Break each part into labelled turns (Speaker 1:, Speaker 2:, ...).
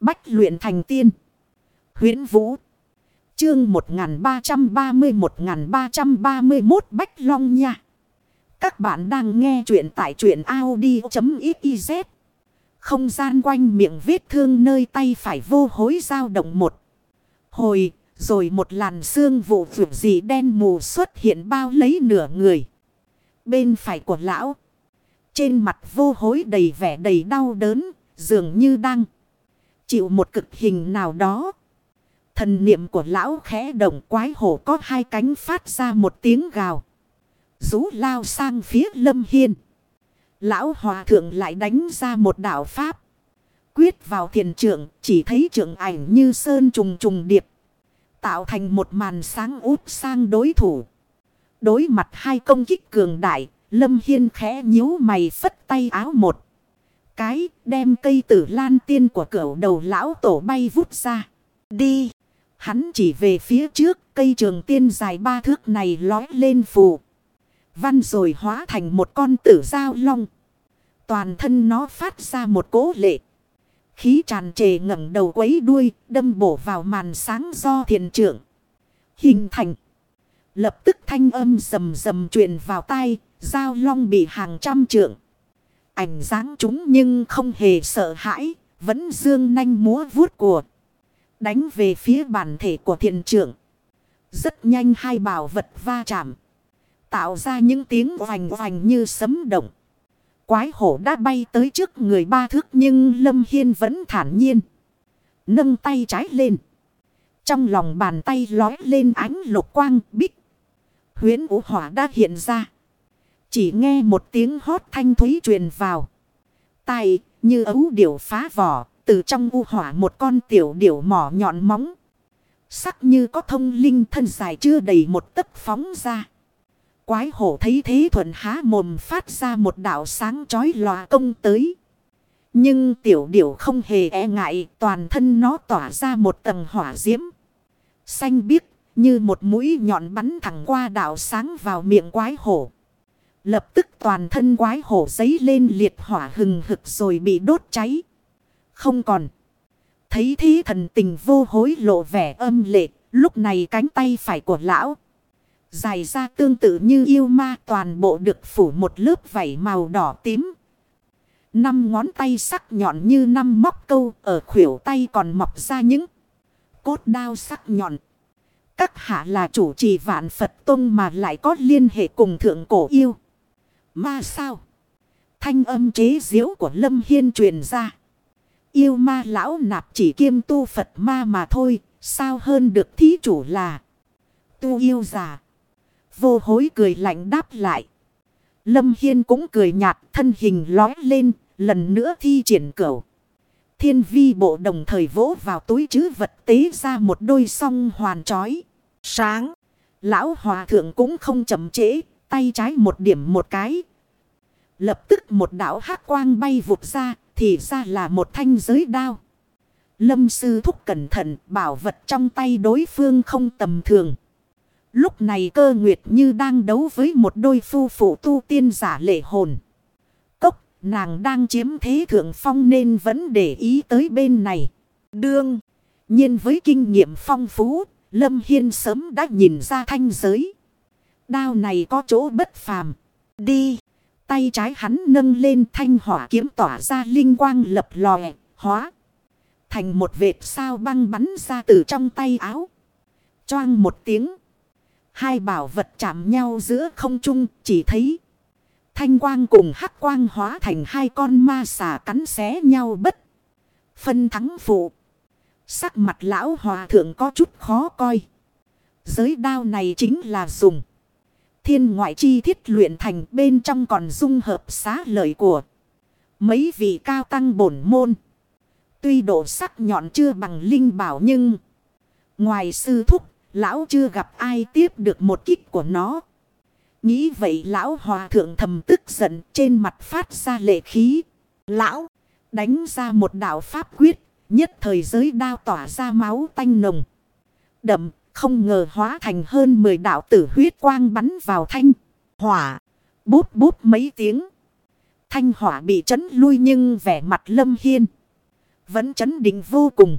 Speaker 1: Bách luyện thành tiên. huyễn Vũ. Chương 1330-1331 Bách Long nha. Các bạn đang nghe truyện tại truyện Audi.xyz. Không gian quanh miệng vết thương nơi tay phải vô hối dao động một. Hồi, rồi một làn xương vụ vượt dị đen mù xuất hiện bao lấy nửa người. Bên phải của lão. Trên mặt vô hối đầy vẻ đầy đau đớn, dường như đang chịu một cực hình nào đó. Thần niệm của lão khẽ động quái hổ có hai cánh phát ra một tiếng gào. Rú lao sang phía lâm hiên. Lão hòa thượng lại đánh ra một đạo pháp. Quyết vào thiền trưởng chỉ thấy trượng ảnh như sơn trùng trùng điệp. Tạo thành một màn sáng út sang đối thủ. Đối mặt hai công kích cường đại. Lâm Hiên khẽ nhíu mày phất tay áo một. Cái, đem cây tử lan tiên của cửu đầu lão tổ bay vút ra. Đi. Hắn chỉ về phía trước, cây trường tiên dài ba thước này lói lên phù. Văn rồi hóa thành một con tử giao long. Toàn thân nó phát ra một cố lệ. Khí tràn trề ngẩng đầu quấy đuôi, đâm bổ vào màn sáng do thiền trưởng. Hình thành. Lập tức thanh âm rầm rầm truyền vào tai. Giao long bị hàng trăm trượng. Ảnh dáng chúng nhưng không hề sợ hãi. Vẫn dương nanh múa vuốt của. Đánh về phía bản thể của thiền trưởng. Rất nhanh hai bảo vật va chạm. Tạo ra những tiếng oành oành như sấm động. Quái hổ đã bay tới trước người ba thước nhưng Lâm Hiên vẫn thản nhiên. Nâng tay trái lên. Trong lòng bàn tay lói lên ánh lục quang bích. Huyến vũ hỏa đã hiện ra. Chỉ nghe một tiếng hót thanh thúy truyền vào. Tài như ấu điểu phá vỏ. Từ trong u hỏa một con tiểu điểu mỏ nhọn móng. Sắc như có thông linh thân dài chưa đầy một tấc phóng ra. Quái hổ thấy thế thuận há mồm phát ra một đạo sáng chói lòa công tới. Nhưng tiểu điểu không hề e ngại, toàn thân nó tỏa ra một tầng hỏa diễm. Xanh biếc, như một mũi nhọn bắn thẳng qua đạo sáng vào miệng quái hổ. Lập tức toàn thân quái hổ giấy lên liệt hỏa hừng hực rồi bị đốt cháy. Không còn. Thấy thế thần tình vô hối lộ vẻ âm lệ, lúc này cánh tay phải của lão. Dài ra tương tự như yêu ma toàn bộ được phủ một lớp vảy màu đỏ tím. Năm ngón tay sắc nhọn như năm móc câu ở khuỷu tay còn mọc ra những cốt đao sắc nhọn. Các hạ là chủ trì vạn Phật Tông mà lại có liên hệ cùng thượng cổ yêu. Ma sao? Thanh âm chế diễu của Lâm Hiên truyền ra. Yêu ma lão nạp chỉ kiêm tu Phật ma mà thôi. Sao hơn được thí chủ là tu yêu già. Vô hối cười lạnh đáp lại. Lâm Hiên cũng cười nhạt, thân hình lói lên. Lần nữa thi triển cửu. Thiên vi bộ đồng thời vỗ vào túi chứ vật tế ra một đôi song hoàn trói. Sáng. Lão hòa thượng cũng không chậm trễ. Tay trái một điểm một cái. Lập tức một đảo hắc quang bay vụt ra. Thì ra là một thanh giới đao. Lâm sư thúc cẩn thận bảo vật trong tay đối phương không tầm thường. Lúc này cơ nguyệt như đang đấu với một đôi phu phụ tu tiên giả lệ hồn. Cốc, nàng đang chiếm thế thượng phong nên vẫn để ý tới bên này. Đương, nhiên với kinh nghiệm phong phú, Lâm Hiên sớm đã nhìn ra thanh giới. Đao này có chỗ bất phàm. Đi, tay trái hắn nâng lên thanh hỏa kiếm tỏa ra linh quang lập lòe, hóa. Thành một vệt sao băng bắn ra từ trong tay áo. Choang một tiếng. Hai bảo vật chạm nhau giữa không trung chỉ thấy. Thanh quang cùng hắc quang hóa thành hai con ma xà cắn xé nhau bất. Phân thắng phụ. Sắc mặt lão hòa thượng có chút khó coi. Giới đao này chính là dùng. Thiên ngoại chi thiết luyện thành bên trong còn dung hợp xá lợi của. Mấy vị cao tăng bổn môn. Tuy độ sắc nhọn chưa bằng linh bảo nhưng. Ngoài sư thúc Lão chưa gặp ai tiếp được một kích của nó. Nghĩ vậy lão hòa thượng thầm tức giận trên mặt phát ra lệ khí. Lão đánh ra một đạo pháp quyết. Nhất thời giới đao tỏa ra máu tanh nồng. Đậm không ngờ hóa thành hơn 10 đạo tử huyết quang bắn vào thanh. Hỏa bút bút mấy tiếng. Thanh hỏa bị chấn lui nhưng vẻ mặt lâm hiên. Vẫn chấn định vô cùng.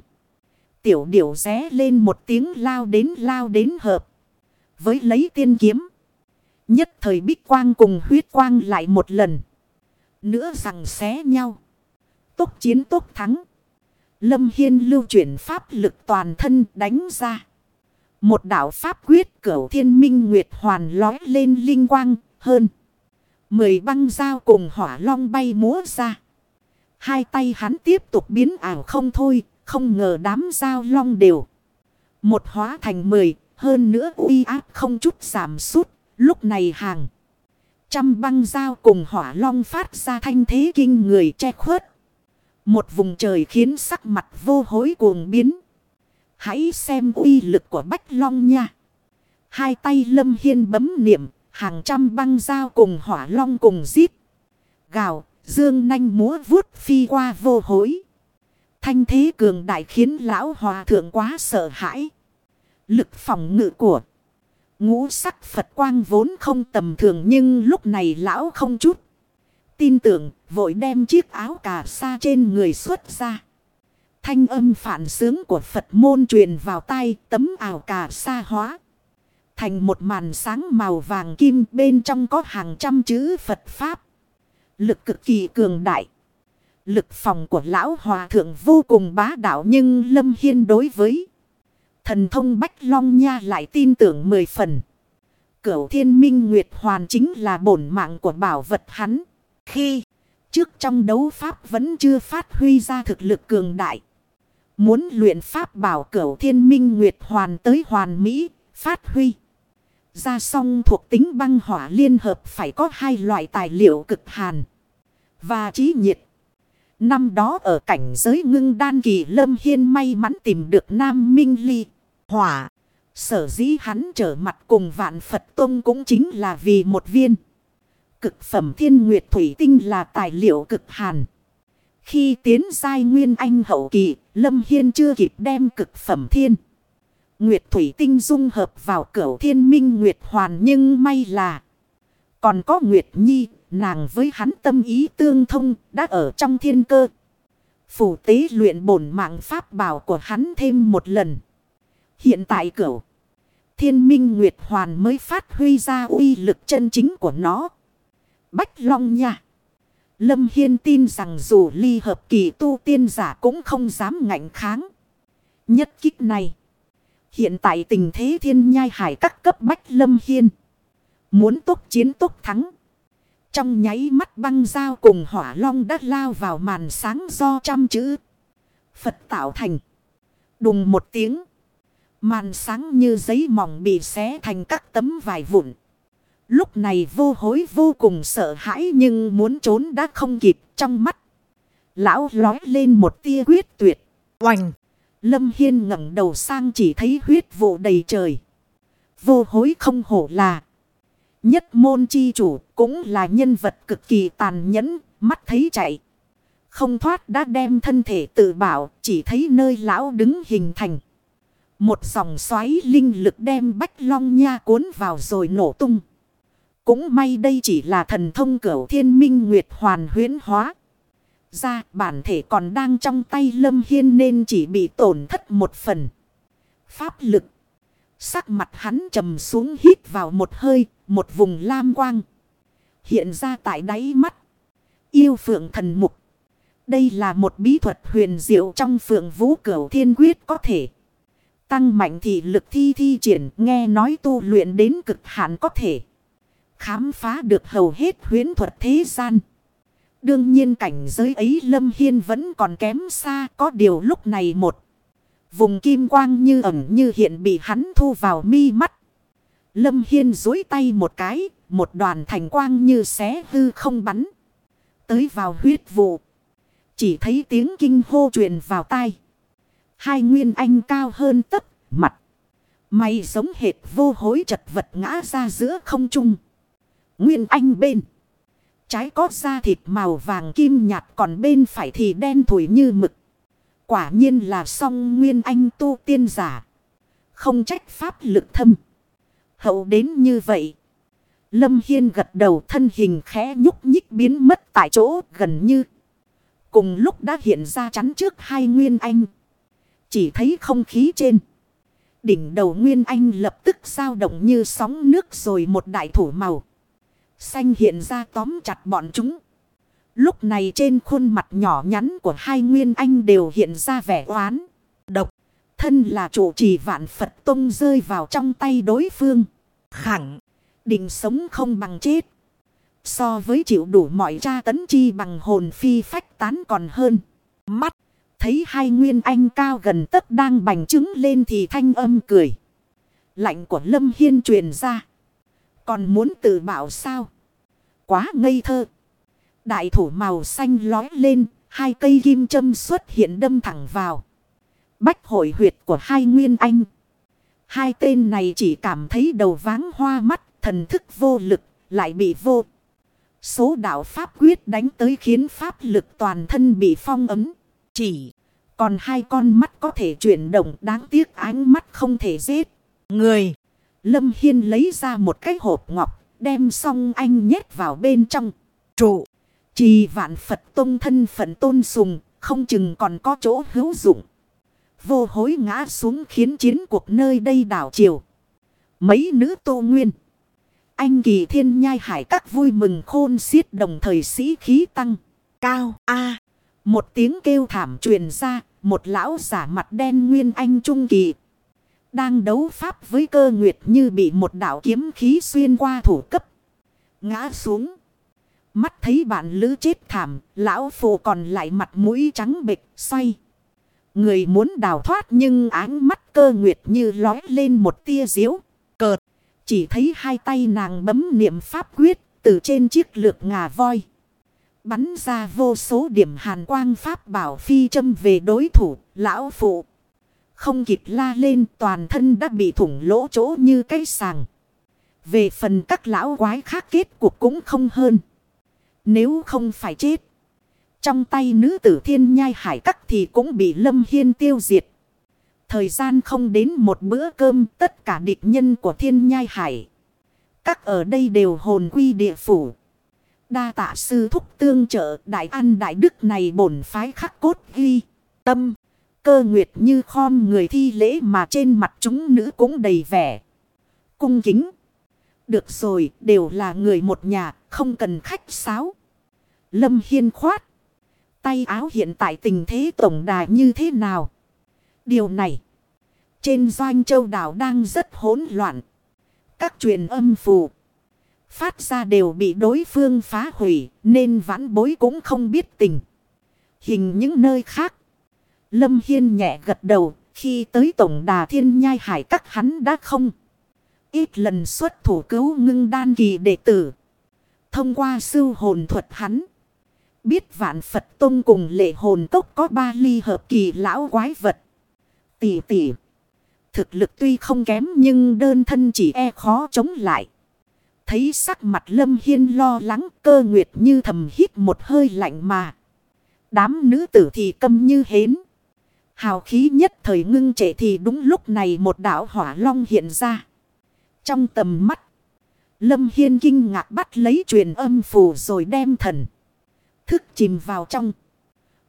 Speaker 1: Tiểu điểu ré lên một tiếng lao đến lao đến hợp. Với lấy tiên kiếm. Nhất thời bích quang cùng huyết quang lại một lần. Nữa rằng xé nhau. Tốc chiến tốc thắng. Lâm Hiên lưu chuyển pháp lực toàn thân đánh ra. Một đạo pháp quyết cửu thiên minh nguyệt hoàn lói lên linh quang hơn. Mười băng dao cùng hỏa long bay múa ra. Hai tay hắn tiếp tục biến ảo không thôi, không ngờ đám dao long đều. Một hóa thành mười, hơn nữa uy áp không chút giảm sút lúc này hàng. Trăm băng dao cùng hỏa long phát ra thanh thế kinh người che khuất. Một vùng trời khiến sắc mặt vô hối cuồng biến. Hãy xem uy lực của Bách Long nha. Hai tay lâm hiên bấm niệm, hàng trăm băng dao cùng hỏa long cùng giết. Gào, dương nanh múa vuốt phi qua vô hối. Thanh thế cường đại khiến lão hòa thượng quá sợ hãi. Lực phòng ngự của ngũ sắc Phật quang vốn không tầm thường nhưng lúc này lão không chút. Tin tưởng vội đem chiếc áo cà sa trên người xuất ra. Thanh âm phản sướng của Phật môn truyền vào tay tấm ảo cà sa hóa. Thành một màn sáng màu vàng kim, bên trong có hàng trăm chữ Phật Pháp. Lực cực kỳ cường đại. Lực phòng của lão hòa thượng vô cùng bá đạo nhưng Lâm Hiên đối với thần thông Bách Long Nha lại tin tưởng mười phần. Cửu thiên minh nguyệt hoàn chính là bổn mạng của bảo vật hắn. Khi trước trong đấu pháp vẫn chưa phát huy ra thực lực cường đại. Muốn luyện pháp bảo cửu thiên minh nguyệt hoàn tới hoàn mỹ, phát huy. Ra song thuộc tính băng hỏa liên hợp phải có hai loại tài liệu cực hàn và trí nhiệt. Năm đó ở cảnh giới ngưng đan kỳ lâm hiên may mắn tìm được Nam Minh Ly, hỏa. Sở dĩ hắn trở mặt cùng vạn Phật Tông cũng chính là vì một viên. Cực phẩm thiên nguyệt thủy tinh là tài liệu cực hàn. Khi tiến giai nguyên anh hậu kỳ, Lâm Hiên chưa kịp đem cực phẩm thiên. Nguyệt thủy tinh dung hợp vào cửu thiên minh nguyệt hoàn nhưng may là. Còn có Nguyệt Nhi, nàng với hắn tâm ý tương thông, đã ở trong thiên cơ. Phủ tế luyện bổn mạng pháp bảo của hắn thêm một lần. Hiện tại cửu thiên minh nguyệt hoàn mới phát huy ra uy lực chân chính của nó. Bách Long nha. Lâm Hiên tin rằng dù ly hợp kỳ tu tiên giả cũng không dám ngạnh kháng. Nhất kích này. Hiện tại tình thế thiên nhai hải các cấp Bách Lâm Hiên. Muốn tốt chiến tốt thắng. Trong nháy mắt băng dao cùng hỏa long đã lao vào màn sáng do trăm chữ. Phật tạo thành. Đùng một tiếng. Màn sáng như giấy mỏng bị xé thành các tấm vải vụn. Lúc này vô hối vô cùng sợ hãi nhưng muốn trốn đã không kịp trong mắt. Lão lói lên một tia quyết tuyệt. Oành! Lâm Hiên ngẩng đầu sang chỉ thấy huyết vụ đầy trời. Vô hối không hổ là. Nhất môn chi chủ cũng là nhân vật cực kỳ tàn nhẫn, mắt thấy chạy. Không thoát đã đem thân thể tự bảo, chỉ thấy nơi lão đứng hình thành. Một dòng xoáy linh lực đem bách long nha cuốn vào rồi nổ tung. Cũng may đây chỉ là thần thông cửu thiên minh nguyệt hoàn huyến hóa. Ra bản thể còn đang trong tay lâm hiên nên chỉ bị tổn thất một phần. Pháp lực. Sắc mặt hắn trầm xuống hít vào một hơi, một vùng lam quang. Hiện ra tại đáy mắt. Yêu phượng thần mục. Đây là một bí thuật huyền diệu trong phượng vũ cửu thiên quyết có thể. Tăng mạnh thị lực thi thi triển nghe nói tu luyện đến cực hạn có thể. Khám phá được hầu hết huyến thuật thế gian. Đương nhiên cảnh giới ấy Lâm Hiên vẫn còn kém xa có điều lúc này một. Vùng kim quang như ẩn như hiện bị hắn thu vào mi mắt. Lâm Hiên dối tay một cái, một đoàn thành quang như xé hư không bắn. Tới vào huyết vụ. Chỉ thấy tiếng kinh hô truyền vào tai. Hai nguyên anh cao hơn tất, mặt. Mày giống hệt vô hối chật vật ngã ra giữa không trung. Nguyên anh bên. Trái có da thịt màu vàng kim nhạt còn bên phải thì đen thủi như mực. Quả nhiên là song nguyên anh tu tiên giả. Không trách pháp lực thâm. Hậu đến như vậy. Lâm Hiên gật đầu thân hình khẽ nhúc nhích biến mất tại chỗ gần như. Cùng lúc đã hiện ra chắn trước hai Nguyên Anh. Chỉ thấy không khí trên. Đỉnh đầu Nguyên Anh lập tức dao động như sóng nước rồi một đại thủ màu. Xanh hiện ra tóm chặt bọn chúng. Lúc này trên khuôn mặt nhỏ nhắn của hai Nguyên Anh đều hiện ra vẻ oán, độc. Thân là chủ trì vạn Phật Tông rơi vào trong tay đối phương. Khẳng, định sống không bằng chết. So với chịu đủ mọi tra tấn chi bằng hồn phi phách tán còn hơn. Mắt, thấy hai Nguyên Anh cao gần tất đang bành trứng lên thì thanh âm cười. Lạnh của Lâm Hiên truyền ra. Còn muốn tự bảo sao? Quá ngây thơ. Đại thủ màu xanh lói lên, hai cây kim châm xuất hiện đâm thẳng vào. Bách hội huyệt của hai nguyên anh. Hai tên này chỉ cảm thấy đầu váng hoa mắt, thần thức vô lực, lại bị vô. Số đạo pháp quyết đánh tới khiến pháp lực toàn thân bị phong ấm. Chỉ còn hai con mắt có thể chuyển động đáng tiếc ánh mắt không thể giết. Người. Lâm Hiên lấy ra một cái hộp ngọc, đem xong anh nhét vào bên trong. Trụ. trì vạn Phật tôn thân phận tôn sùng, không chừng còn có chỗ hữu dụng. Vô hối ngã xuống khiến chiến cuộc nơi đây đảo chiều. Mấy nữ tô nguyên. Anh kỳ thiên nhai hải các vui mừng khôn xiết đồng thời sĩ khí tăng. Cao A. một tiếng kêu thảm truyền ra. Một lão giả mặt đen nguyên anh trung kỳ. Đang đấu pháp với cơ nguyệt như bị một đạo kiếm khí xuyên qua thủ cấp. Ngã xuống. Mắt thấy bạn lữ chết thảm, lão phụ còn lại mặt mũi trắng bịch, xoay. Người muốn đào thoát nhưng áng mắt cơ nguyệt như lói lên một tia diễu cợt. Chỉ thấy hai tay nàng bấm niệm pháp quyết từ trên chiếc lược ngà voi. Bắn ra vô số điểm hàn quang pháp bảo phi châm về đối thủ, lão phụ. Không kịp la lên toàn thân đã bị thủng lỗ chỗ như cây sàng. Về phần các lão quái khác kết cuộc cũng không hơn. Nếu không phải chết. Trong tay nữ tử thiên nhai hải cắt thì cũng bị Lâm Hiên tiêu diệt. Thời gian không đến một bữa cơm tất cả địch nhân của thiên nhai hải. Các ở đây đều hồn quy địa phủ. Đa tạ sư thúc tương trợ đại an đại đức này bổn phái khắc cốt ghi. Tâm, cơ nguyệt như khom người thi lễ mà trên mặt chúng nữ cũng đầy vẻ. Cung kính. Được rồi, đều là người một nhà, không cần khách sáo. Lâm Hiên khoát. Tay áo hiện tại tình thế tổng đài như thế nào? Điều này. Trên doanh châu đảo đang rất hỗn loạn. Các truyền âm phù. Phát ra đều bị đối phương phá hủy. Nên vãn bối cũng không biết tình. Hình những nơi khác. Lâm Hiên nhẹ gật đầu. Khi tới tổng đà thiên nhai hải các hắn đã không. Ít lần xuất thủ cứu ngưng đan kỳ đệ tử. Thông qua sư hồn thuật hắn. Biết vạn Phật Tông cùng lệ hồn tốc có ba ly hợp kỳ lão quái vật. Tỷ tỷ. Thực lực tuy không kém nhưng đơn thân chỉ e khó chống lại. Thấy sắc mặt lâm hiên lo lắng, cơ nguyệt như thầm hít một hơi lạnh mà. Đám nữ tử thì câm như hến. Hào khí nhất thời ngưng trệ thì đúng lúc này một đảo hỏa long hiện ra. Trong tầm mắt. Lâm Hiên kinh ngạc bắt lấy truyền âm phù rồi đem thần thức chìm vào trong.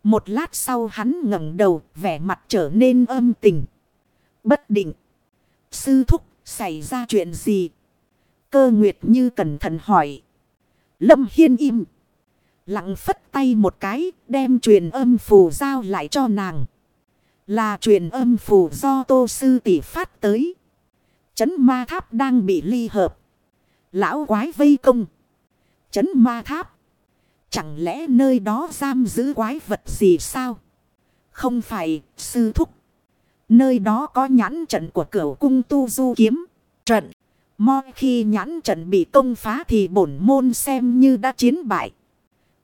Speaker 1: Một lát sau hắn ngẩng đầu, vẻ mặt trở nên âm tình. Bất định. Sư thúc, xảy ra chuyện gì? Cơ nguyệt như cẩn thận hỏi. Lâm Hiên im. Lặng phất tay một cái, đem truyền âm phù giao lại cho nàng. Là truyền âm phù do tô sư tỷ phát tới. Chấn ma tháp đang bị ly hợp. Lão quái vây công. Chấn ma tháp. Chẳng lẽ nơi đó giam giữ quái vật gì sao? Không phải, sư thúc. Nơi đó có nhãn trận của cửa cung tu du kiếm. Trận. Mọi khi nhãn trận bị công phá thì bổn môn xem như đã chiến bại.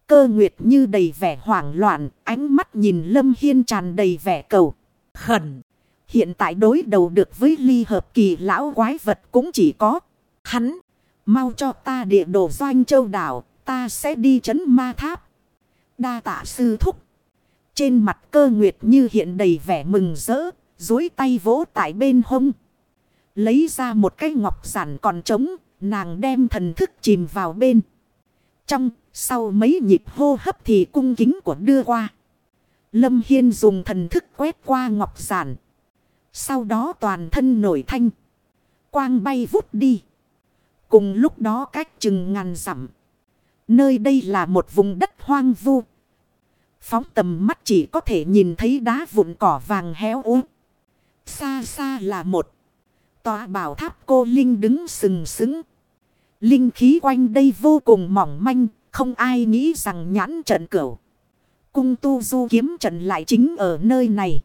Speaker 1: Cơ nguyệt như đầy vẻ hoảng loạn, ánh mắt nhìn Lâm Hiên tràn đầy vẻ cầu. Khẩn. Hiện tại đối đầu được với ly hợp kỳ lão quái vật cũng chỉ có hắn. Mau cho ta địa đồ doanh châu đảo, ta sẽ đi chấn ma tháp. Đa tạ sư thúc. Trên mặt cơ nguyệt như hiện đầy vẻ mừng rỡ, dối tay vỗ tại bên hông. Lấy ra một cái ngọc giản còn trống, nàng đem thần thức chìm vào bên. Trong sau mấy nhịp hô hấp thì cung kính của đưa qua. Lâm Hiên dùng thần thức quét qua ngọc giản. Sau đó toàn thân nổi thanh. Quang bay vút đi. Cùng lúc đó cách chừng ngàn dặm. Nơi đây là một vùng đất hoang vu. Phóng tầm mắt chỉ có thể nhìn thấy đá vụn cỏ vàng héo ú. Xa xa là một. Tòa bảo tháp cô Linh đứng sừng sững. Linh khí quanh đây vô cùng mỏng manh. Không ai nghĩ rằng nhãn trận cửu. Cung tu du kiếm trận lại chính ở nơi này.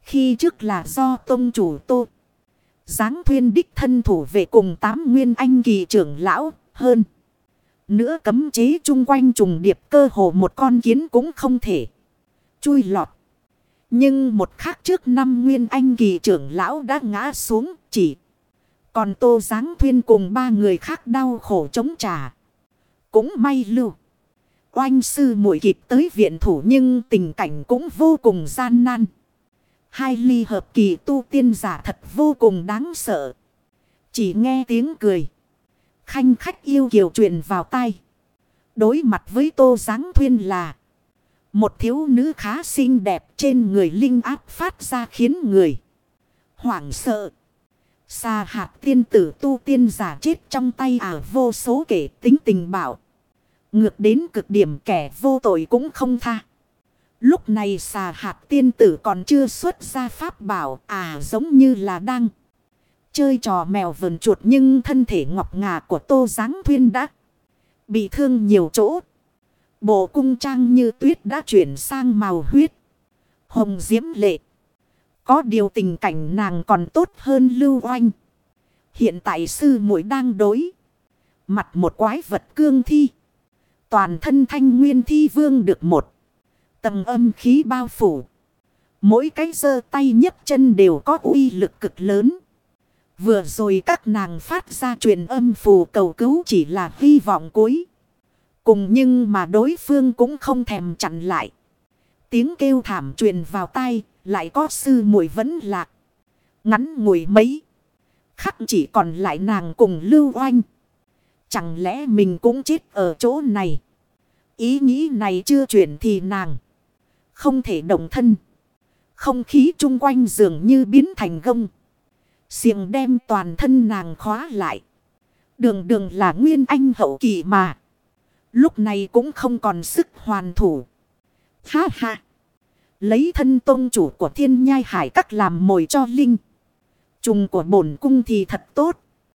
Speaker 1: Khi trước là do tôn chủ tu Giáng thuyên đích thân thủ về cùng tám nguyên anh kỳ trưởng lão, hơn. Nữa cấm chế chung quanh trùng điệp cơ hồ một con kiến cũng không thể. Chui lọt. Nhưng một khắc trước năm nguyên anh kỳ trưởng lão đã ngã xuống, chỉ. Còn tô giáng thuyên cùng ba người khác đau khổ chống trả. Cũng may lưu. Oanh sư muội kịp tới viện thủ nhưng tình cảnh cũng vô cùng gian nan. Hai ly hợp kỳ tu tiên giả thật vô cùng đáng sợ. Chỉ nghe tiếng cười. Khanh khách yêu kiều truyền vào tay. Đối mặt với tô giáng thuyên là. Một thiếu nữ khá xinh đẹp trên người linh áp phát ra khiến người. Hoảng sợ. Xa hạt tiên tử tu tiên giả chết trong tay ả vô số kể tính tình bảo. Ngược đến cực điểm kẻ vô tội cũng không tha. Lúc này xà hạt tiên tử còn chưa xuất ra pháp bảo à giống như là đang chơi trò mèo vườn chuột nhưng thân thể ngọc ngà của tô giáng thuyên đã bị thương nhiều chỗ. Bộ cung trang như tuyết đã chuyển sang màu huyết. Hồng diễm lệ. Có điều tình cảnh nàng còn tốt hơn lưu oanh. Hiện tại sư muội đang đối. Mặt một quái vật cương thi. Toàn thân thanh nguyên thi vương được một. Tầng âm khí bao phủ. Mỗi cái giơ tay nhấc chân đều có uy lực cực lớn. Vừa rồi các nàng phát ra truyền âm phù cầu cứu chỉ là hy vọng cuối. Cùng nhưng mà đối phương cũng không thèm chặn lại. Tiếng kêu thảm truyền vào tay, lại có sư muội vẫn lạc. Ngắn ngủi mấy. Khắc chỉ còn lại nàng cùng lưu oanh. Chẳng lẽ mình cũng chết ở chỗ này. Ý nghĩ này chưa chuyển thì nàng. Không thể động thân. Không khí chung quanh dường như biến thành gông. Xiềng đem toàn thân nàng khóa lại. Đường đường là nguyên anh hậu kỳ mà. Lúc này cũng không còn sức hoàn thủ. Ha ha. Lấy thân tôn chủ của thiên nhai hải các làm mồi cho linh. Trùng của bổn cung thì thật tốt.